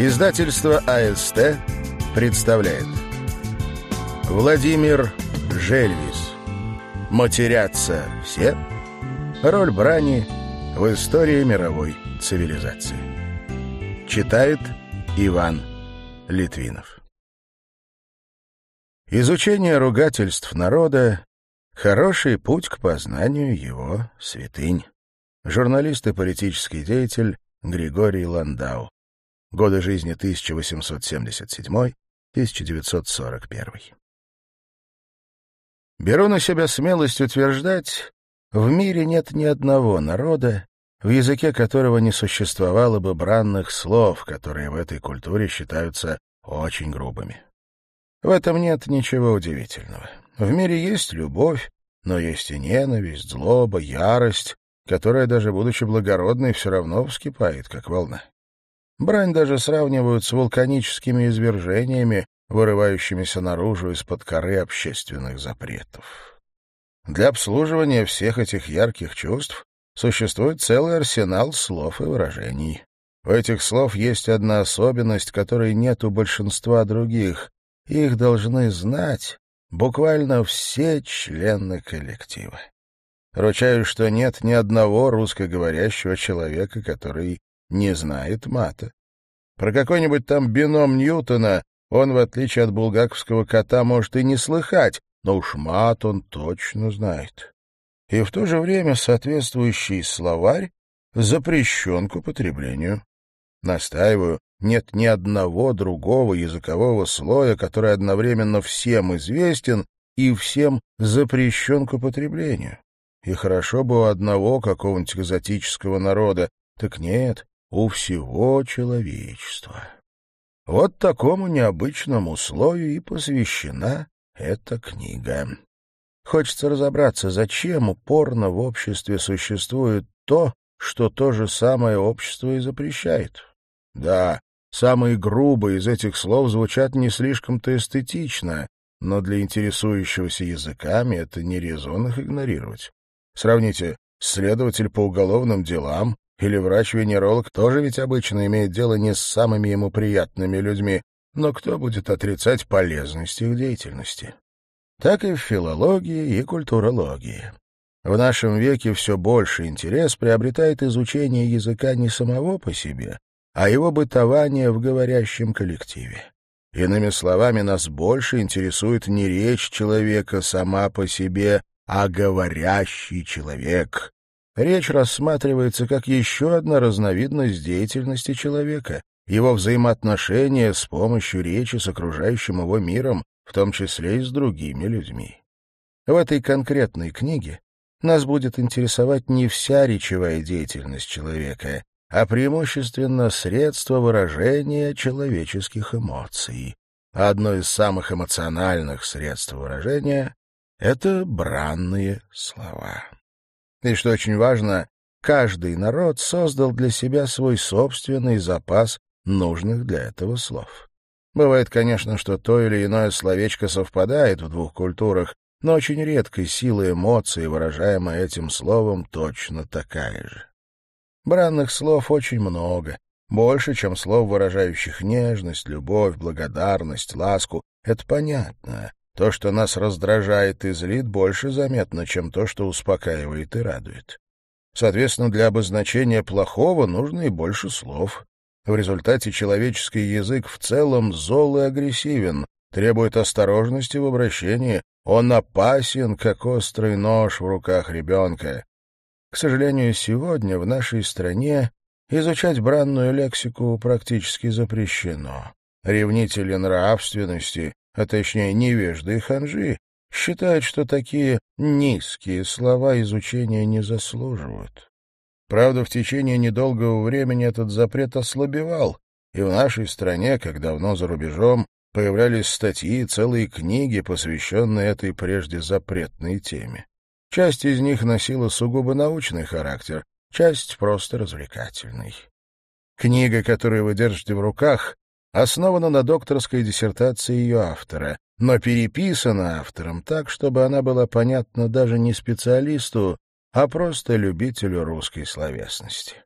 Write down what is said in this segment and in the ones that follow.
Издательство АСТ представляет. Владимир Жельвис. «Матерятся все» Роль брани в истории мировой цивилизации. Читает Иван Литвинов. Изучение ругательств народа — хороший путь к познанию его святынь. Журналист и политический деятель Григорий Ландау Годы жизни 1877-1941. Беру на себя смелость утверждать, в мире нет ни одного народа, в языке которого не существовало бы бранных слов, которые в этой культуре считаются очень грубыми. В этом нет ничего удивительного. В мире есть любовь, но есть и ненависть, злоба, ярость, которая, даже будучи благородной, все равно вскипает, как волна. Брань даже сравнивают с вулканическими извержениями, вырывающимися наружу из-под коры общественных запретов. Для обслуживания всех этих ярких чувств существует целый арсенал слов и выражений. У этих слов есть одна особенность, которой нет у большинства других. Их должны знать буквально все члены коллектива. Ручаюсь, что нет ни одного русскоговорящего человека, который не знает мата. Про какой-нибудь там бином Ньютона он, в отличие от булгаковского кота, может и не слыхать, но уж мат он точно знает. И в то же время соответствующий словарь запрещен к употреблению. Настаиваю, нет ни одного другого языкового слоя, который одновременно всем известен и всем запрещен к употреблению. И хорошо бы у одного какого-нибудь экзотического народа, так нет, у всего человечества. Вот такому необычному слою и посвящена эта книга. Хочется разобраться, зачем упорно в обществе существует то, что то же самое общество и запрещает. Да, самые грубые из этих слов звучат не слишком-то эстетично, но для интересующегося языками это не резон их игнорировать. Сравните, следователь по уголовным делам или врач-венеролог тоже ведь обычно имеет дело не с самыми ему приятными людьми, но кто будет отрицать полезность их деятельности? Так и в филологии и культурологии. В нашем веке все больше интерес приобретает изучение языка не самого по себе, а его бытование в говорящем коллективе. Иными словами, нас больше интересует не речь человека сама по себе, а говорящий человек, Речь рассматривается как еще одна разновидность деятельности человека, его взаимоотношения с помощью речи с окружающим его миром, в том числе и с другими людьми. В этой конкретной книге нас будет интересовать не вся речевая деятельность человека, а преимущественно средства выражения человеческих эмоций. Одно из самых эмоциональных средств выражения — это бранные слова. И что очень важно, каждый народ создал для себя свой собственный запас нужных для этого слов. Бывает, конечно, что то или иное словечко совпадает в двух культурах, но очень редко сила эмоций, выражаемая этим словом, точно такая же. Бранных слов очень много, больше, чем слов, выражающих нежность, любовь, благодарность, ласку. Это понятно. То, что нас раздражает и злит, больше заметно, чем то, что успокаивает и радует. Соответственно, для обозначения плохого нужно и больше слов. В результате человеческий язык в целом зол и агрессивен, требует осторожности в обращении, он опасен, как острый нож в руках ребенка. К сожалению, сегодня в нашей стране изучать бранную лексику практически запрещено. Ревнители нравственности а точнее невежды и ханжи, считают, что такие низкие слова изучения не заслуживают. Правда, в течение недолгого времени этот запрет ослабевал, и в нашей стране, как давно за рубежом, появлялись статьи и целые книги, посвященные этой прежде запретной теме. Часть из них носила сугубо научный характер, часть просто развлекательный. Книга, которую вы держите в руках, основана на докторской диссертации ее автора, но переписана автором так, чтобы она была понятна даже не специалисту, а просто любителю русской словесности.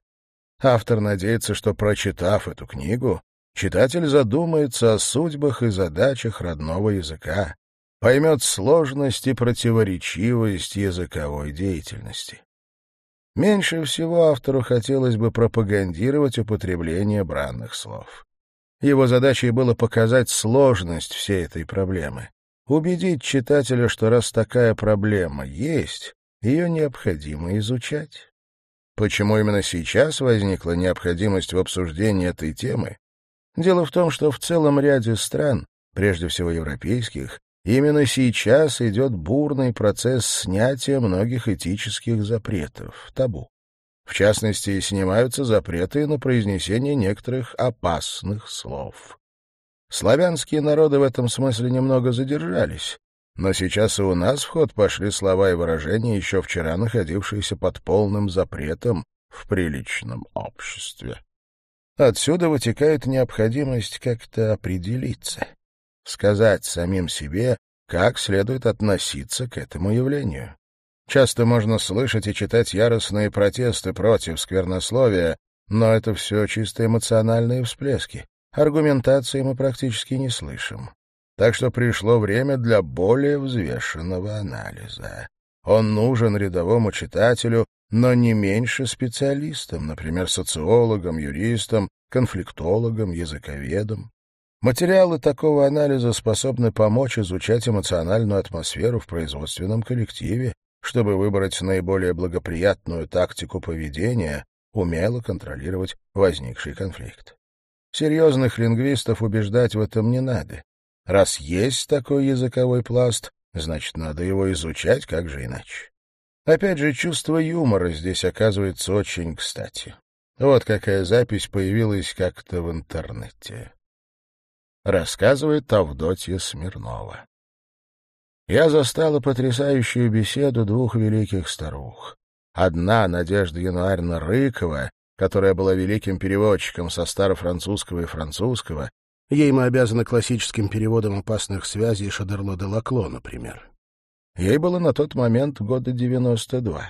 Автор надеется, что, прочитав эту книгу, читатель задумается о судьбах и задачах родного языка, поймет сложность и противоречивость языковой деятельности. Меньше всего автору хотелось бы пропагандировать употребление бранных слов. Его задачей было показать сложность всей этой проблемы, убедить читателя, что раз такая проблема есть, ее необходимо изучать. Почему именно сейчас возникла необходимость в обсуждении этой темы? Дело в том, что в целом ряде стран, прежде всего европейских, именно сейчас идет бурный процесс снятия многих этических запретов, табу. В частности, снимаются запреты на произнесение некоторых опасных слов. Славянские народы в этом смысле немного задержались, но сейчас и у нас в ход пошли слова и выражения, еще вчера находившиеся под полным запретом в приличном обществе. Отсюда вытекает необходимость как-то определиться, сказать самим себе, как следует относиться к этому явлению. Часто можно слышать и читать яростные протесты против сквернословия, но это все чисто эмоциональные всплески. Аргументации мы практически не слышим. Так что пришло время для более взвешенного анализа. Он нужен рядовому читателю, но не меньше специалистам, например, социологам, юристам, конфликтологам, языковедам. Материалы такого анализа способны помочь изучать эмоциональную атмосферу в производственном коллективе, чтобы выбрать наиболее благоприятную тактику поведения, умело контролировать возникший конфликт. Серьезных лингвистов убеждать в этом не надо. Раз есть такой языковой пласт, значит, надо его изучать, как же иначе. Опять же, чувство юмора здесь оказывается очень кстати. Вот какая запись появилась как-то в интернете. Рассказывает Авдотья Смирнова. Я застала потрясающую беседу двух великих старух. Одна, Надежда Януарьевна Рыкова, которая была великим переводчиком со старофранцузского и французского, Ей мы обязаны классическим переводом опасных связей Шадерло де Лакло, например. Ей было на тот момент года 92.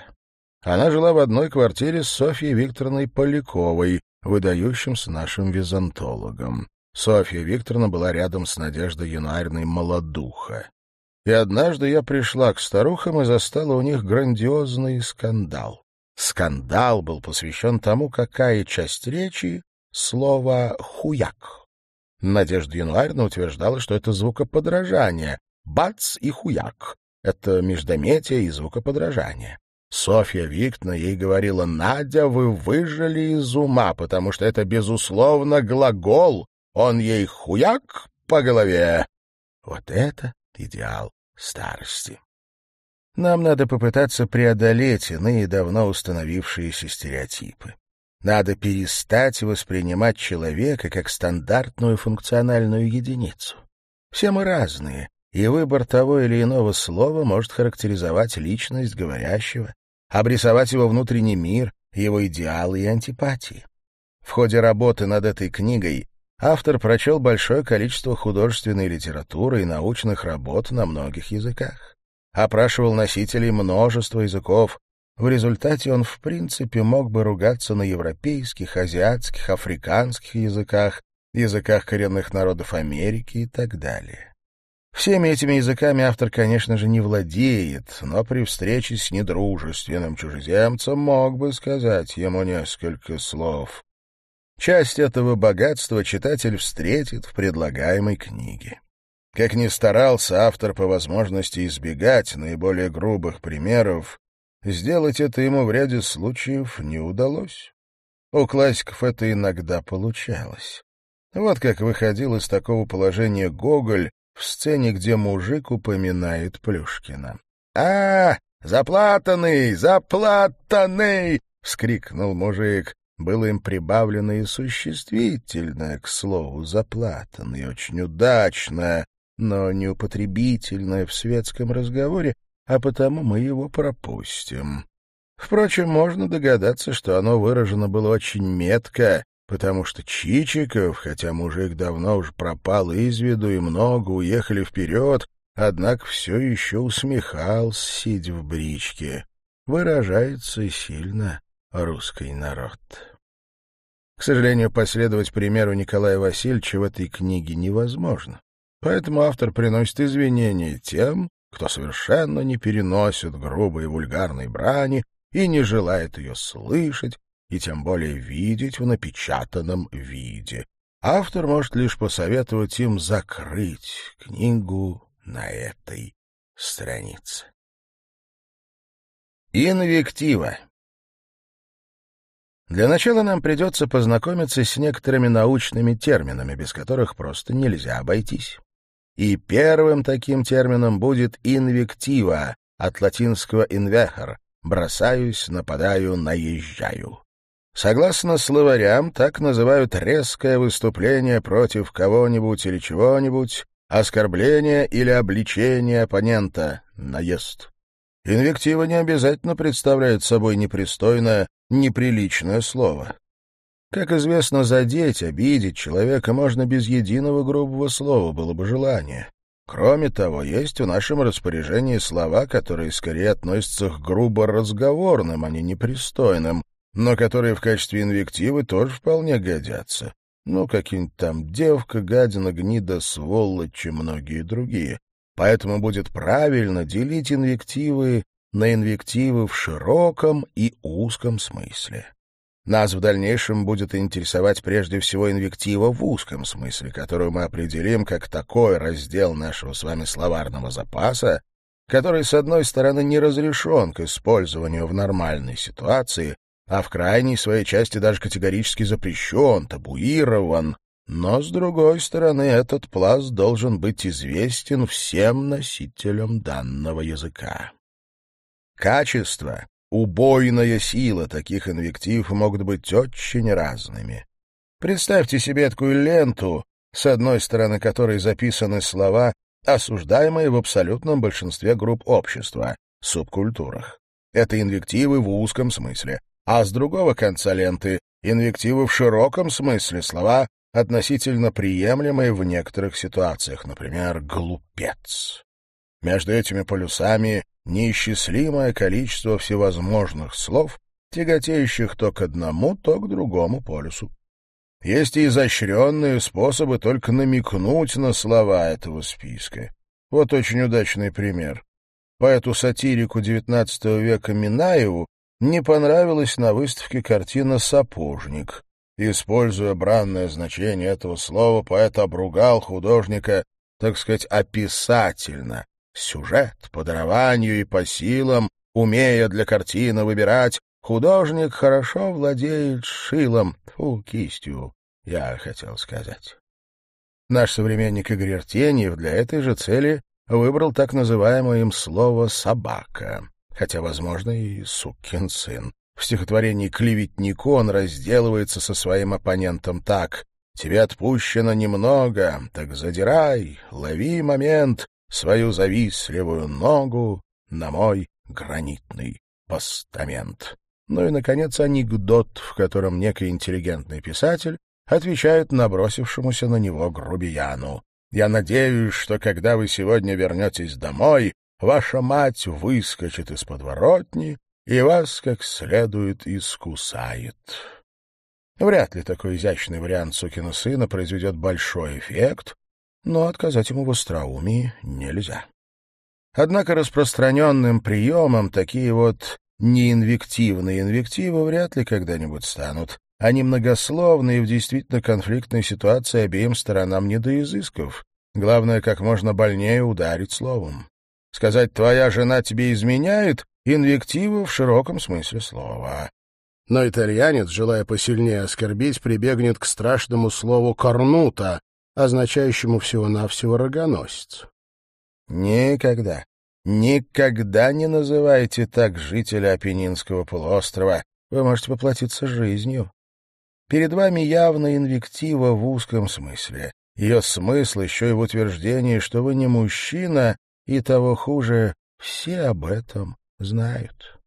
Она жила в одной квартире с Софьей Викторовной Поляковой, выдающимся нашим византологом. Софья Викторовна была рядом с Надеждой Януарной Молодуха. И однажды я пришла к старухам и застала у них грандиозный скандал. Скандал был посвящен тому, какая часть речи — слово «хуяк». Надежда Януарьевна утверждала, что это звукоподражание. Бац и хуяк. Это междометие и звукоподражание. Софья Викторовна ей говорила, «Надя, вы выжили из ума, потому что это, безусловно, глагол. Он ей хуяк по голове». Вот это идеал старости. Нам надо попытаться преодолеть иные давно установившиеся стереотипы. Надо перестать воспринимать человека как стандартную функциональную единицу. Все мы разные, и выбор того или иного слова может характеризовать личность говорящего, обрисовать его внутренний мир, его идеалы и антипатии. В ходе работы над этой книгой автор прочел большое количество художественной литературы и научных работ на многих языках. Опрашивал носителей множества языков, в результате он, в принципе, мог бы ругаться на европейских, азиатских, африканских языках, языках коренных народов Америки и так далее. Всеми этими языками автор, конечно же, не владеет, но при встрече с недружественным чужеземцем мог бы сказать ему несколько слов. Часть этого богатства читатель встретит в предлагаемой книге. Как ни старался автор по возможности избегать наиболее грубых примеров, Сделать это ему в ряде случаев не удалось. У классиков это иногда получалось. Вот как выходил из такого положения Гоголь в сцене, где мужик упоминает Плюшкина. «А, заплатанный, заплатанный!» — вскрикнул мужик. Было им прибавлено и существительное, к слову, заплатанный, очень удачное, но неупотребительное в светском разговоре, а потому мы его пропустим. Впрочем, можно догадаться, что оно выражено было очень метко, потому что Чичиков, хотя мужик давно уж пропал из виду и много уехали вперед, однако все еще усмехался, сидя в бричке. Выражается сильно русский народ. К сожалению, последовать примеру Николая Васильевича в этой книге невозможно. Поэтому автор приносит извинения тем, кто совершенно не переносит грубой и вульгарной брани и не желает ее слышать, и тем более видеть в напечатанном виде. Автор может лишь посоветовать им закрыть книгу на этой странице. Инвектива Для начала нам придется познакомиться с некоторыми научными терминами, без которых просто нельзя обойтись. И первым таким термином будет инвектива, от латинского «inveher» — «бросаюсь», «нападаю», «наезжаю». Согласно словарям, так называют резкое выступление против кого-нибудь или чего-нибудь, оскорбление или обличение оппонента, наезд. Инвектива не обязательно представляет собой непристойное, неприличное слово. Как известно, задеть, обидеть человека можно без единого грубого слова, было бы желание. Кроме того, есть в нашем распоряжении слова, которые скорее относятся к грубо разговорным, а не непристойным, но которые в качестве инвективы тоже вполне годятся. Ну, какие-нибудь там девка, гадина, гнида, сволочь и многие другие. Поэтому будет правильно делить инвективы на инвективы в широком и узком смысле. Нас в дальнейшем будет интересовать прежде всего инвектива в узком смысле, которую мы определим как такой раздел нашего с вами словарного запаса, который, с одной стороны, не разрешен к использованию в нормальной ситуации, а в крайней своей части даже категорически запрещен, табуирован, но, с другой стороны, этот пласт должен быть известен всем носителям данного языка. Качество, убойная сила таких инвектив могут быть очень разными. Представьте себе такую ленту, с одной стороны которой записаны слова, осуждаемые в абсолютном большинстве групп общества, субкультурах. Это инвективы в узком смысле, а с другого конца ленты инвективы в широком смысле слова, относительно приемлемые в некоторых ситуациях, например, «глупец». Между этими полюсами неисчислимое количество всевозможных слов, тяготеющих то к одному, то к другому полюсу. Есть и изощренные способы только намекнуть на слова этого списка. Вот очень удачный пример. Поэту-сатирику XIX века Минаеву не понравилась на выставке картина «Сапожник». Используя бранное значение этого слова, поэт обругал художника, так сказать, описательно. Сюжет по дарованию и по силам, умея для картины выбирать, художник хорошо владеет шилом, фу, кистью, я хотел сказать. Наш современник Игорь Артеньев для этой же цели выбрал так называемое им слово «собака» хотя, возможно, и сукин сын. В стихотворении «Клеветнику» он разделывается со своим оппонентом так «Тебе отпущено немного, так задирай, лови момент, свою завистливую ногу на мой гранитный постамент». Ну и, наконец, анекдот, в котором некий интеллигентный писатель отвечает набросившемуся на него грубияну. «Я надеюсь, что когда вы сегодня вернетесь домой, ваша мать выскочит из подворотни и вас как следует искусает. Вряд ли такой изящный вариант сукина сына произведет большой эффект, но отказать ему в остроумии нельзя. Однако распространенным приемом такие вот неинвективные инвективы вряд ли когда-нибудь станут. Они многословны и в действительно конфликтной ситуации обеим сторонам не до изысков. Главное, как можно больнее ударить словом. Сказать «твоя жена тебе изменяет» — инвектива в широком смысле слова. Но итальянец, желая посильнее оскорбить, прибегнет к страшному слову «корнута», означающему всего-навсего рогоносец. Никогда, никогда не называйте так жителя Апеннинского полуострова. Вы можете поплатиться жизнью. Перед вами явно инвектива в узком смысле. Ее смысл еще и в утверждении, что вы не мужчина, и того хуже, все об этом знают.